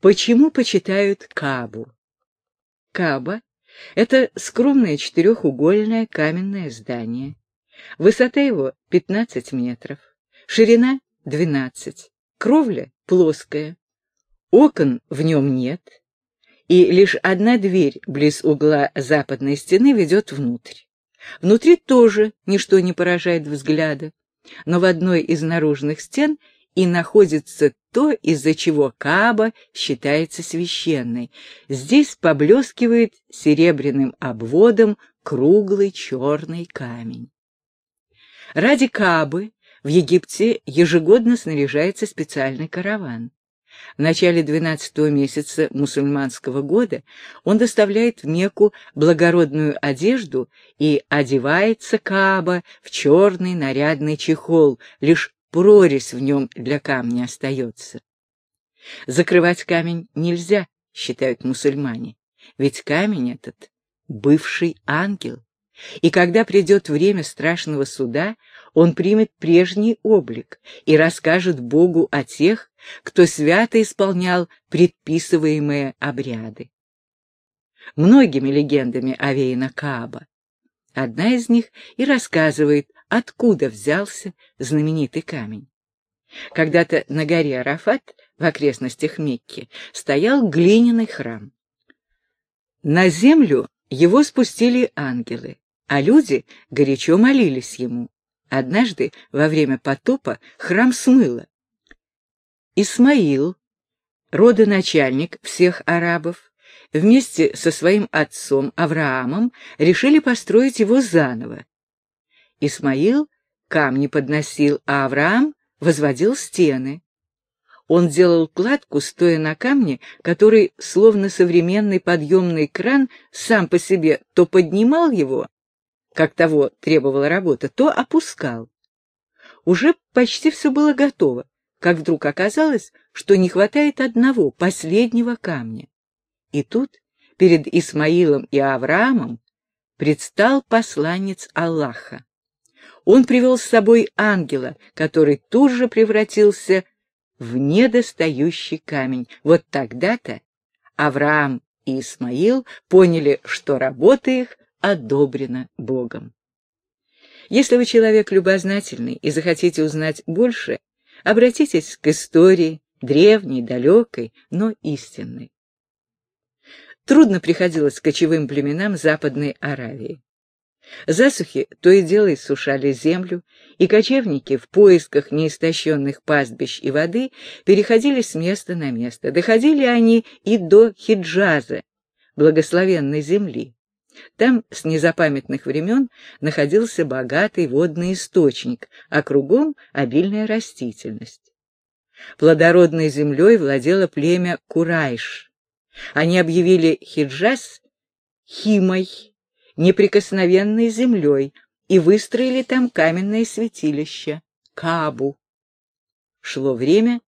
Почему почитают Кабу? Каба — это скромное четырехугольное каменное здание. Высота его 15 метров, ширина 12, кровля плоская, окон в нем нет, и лишь одна дверь близ угла западной стены ведет внутрь. Внутри тоже ничто не поражает взгляда, но в одной из наружных стен и находится то, из-за чего Кааба считается священной. Здесь поблескивает серебряным обводом круглый черный камень. Ради Каабы в Египте ежегодно снаряжается специальный караван. В начале 12 месяца мусульманского года он доставляет в Мекку благородную одежду и одевается Кааба в черный нарядный чехол, лишь прорезь в нем для камня остается. Закрывать камень нельзя, считают мусульмане, ведь камень этот — бывший ангел. И когда придет время страшного суда, он примет прежний облик и расскажет Богу о тех, кто свято исполнял предписываемые обряды. Многими легендами овеяна Кааба. Одна из них и рассказывает, откуда взялся знаменитый камень. Когда-то на горе Арафат, в окрестностях Мекки, стоял глиняный храм. На землю его спустили ангелы, а люди горячо молились ему. Однажды, во время потопа, храм смыло. Исмаил, родоначальник всех арабов, вместе со своим отцом Авраамом решили построить его заново. Исмаил камни подносил, а Авраам возводил стены. Он делал кладку, стоя на камне, который, словно современный подъемный кран, сам по себе то поднимал его, как того требовала работа, то опускал. Уже почти все было готово, как вдруг оказалось, что не хватает одного, последнего камня. И тут перед Исмаилом и Авраамом предстал посланец Аллаха. Он привел с собой ангела, который тут же превратился в недостающий камень. Вот тогда-то Авраам и Исмаил поняли, что работа их одобрена Богом. Если вы человек любознательный и захотите узнать больше, обратитесь к истории, древней, далекой, но истинной. Трудно приходилось кочевым племенам Западной Аравии. Засухи то и дело иссушали землю, и кочевники в поисках неистощенных пастбищ и воды переходили с места на место. Доходили они и до Хиджаза, благословенной земли. Там с незапамятных времен находился богатый водный источник, а кругом обильная растительность. Плодородной землей владело племя Курайш. Они объявили Хиджаз Химой, неприкосновенной землей, и выстроили там каменное святилище — Кабу. Шло время,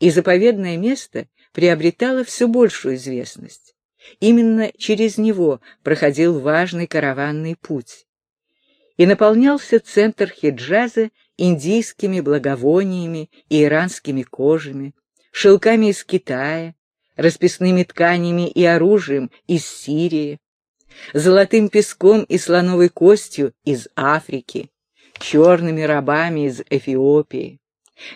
и заповедное место приобретало все большую известность. Именно через него проходил важный караванный путь. И наполнялся центр Хиджаза индийскими благовониями и иранскими кожами, шелками из Китая, расписными тканями и оружием из Сирии, золотым песком и слоновой костью из Африки, черными рабами из Эфиопии.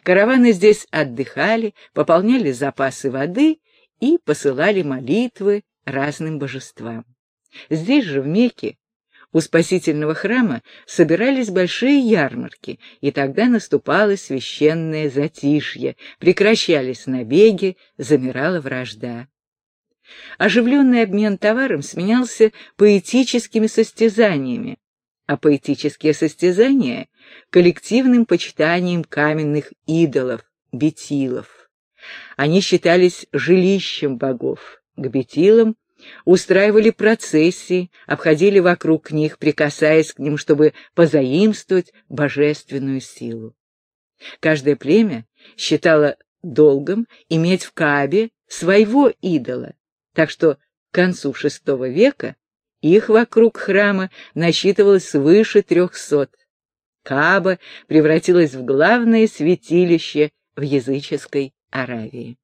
Караваны здесь отдыхали, пополняли запасы воды и посылали молитвы разным божествам. Здесь же, в Мекке, у спасительного храма собирались большие ярмарки, и тогда наступало священное затишье, прекращались набеги, замирала вражда. Оживленный обмен товаром сменялся поэтическими состязаниями, а поэтические состязания — коллективным почитанием каменных идолов, бетилов. Они считались жилищем богов, к бетилам устраивали процессии, обходили вокруг них, прикасаясь к ним, чтобы позаимствовать божественную силу. Каждое племя считало долгом иметь в Каабе своего идола, так что к концу VI века их вокруг храма насчитывалось свыше трехсот. Кааба превратилась в главное святилище в языческой Аравии.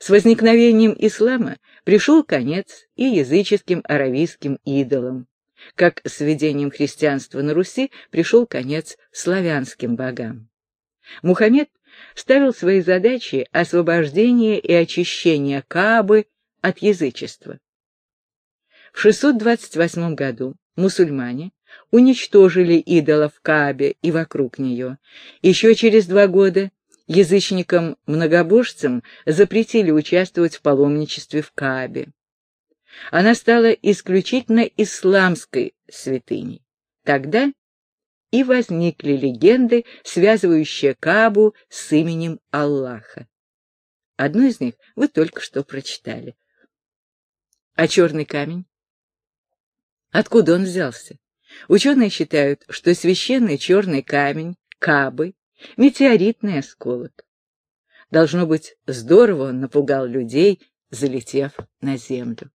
С возникновением ислама пришел конец и языческим аравийским идолам, как с введением христианства на Руси пришел конец славянским богам. Мухаммед ставил своей задачей освобождение и очищение Каабы от язычества. В 628 году мусульмане уничтожили идолов в Каабе и вокруг нее. Еще через два года язычникам-многобожцам запретили участвовать в паломничестве в Каабе. Она стала исключительно исламской святыней. Тогда и возникли легенды, связывающие Каабу с именем Аллаха. Одну из них вы только что прочитали. А черный камень? Откуда он взялся? Ученые считают, что священный черный камень Кабы — метеоритный осколок. Должно быть, здорово он напугал людей, залетев на землю.